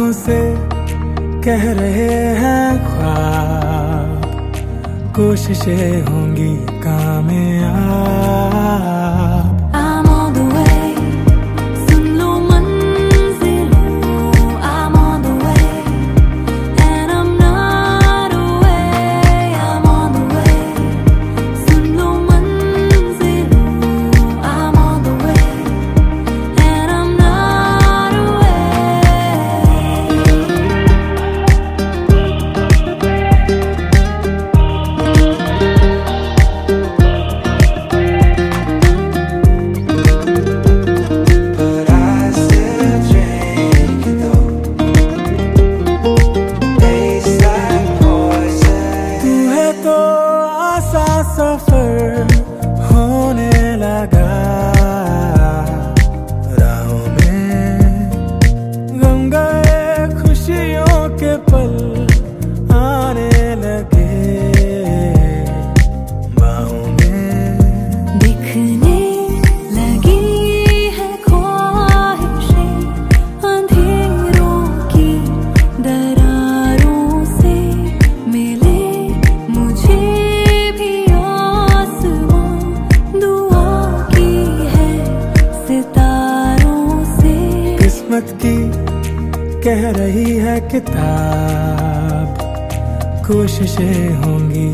आँखों से कह रहे हैं ख्वाब। कोशिशें होंगी कामयाब। के पल आने लगे। बाहों में दिखने लगी है ख्वाहिशें अंधेरों की दरारों से मिले मुझे भी आसमां। दुआ की है सितारों से किस्मत की कह रही है किताब कोशिशें होंगी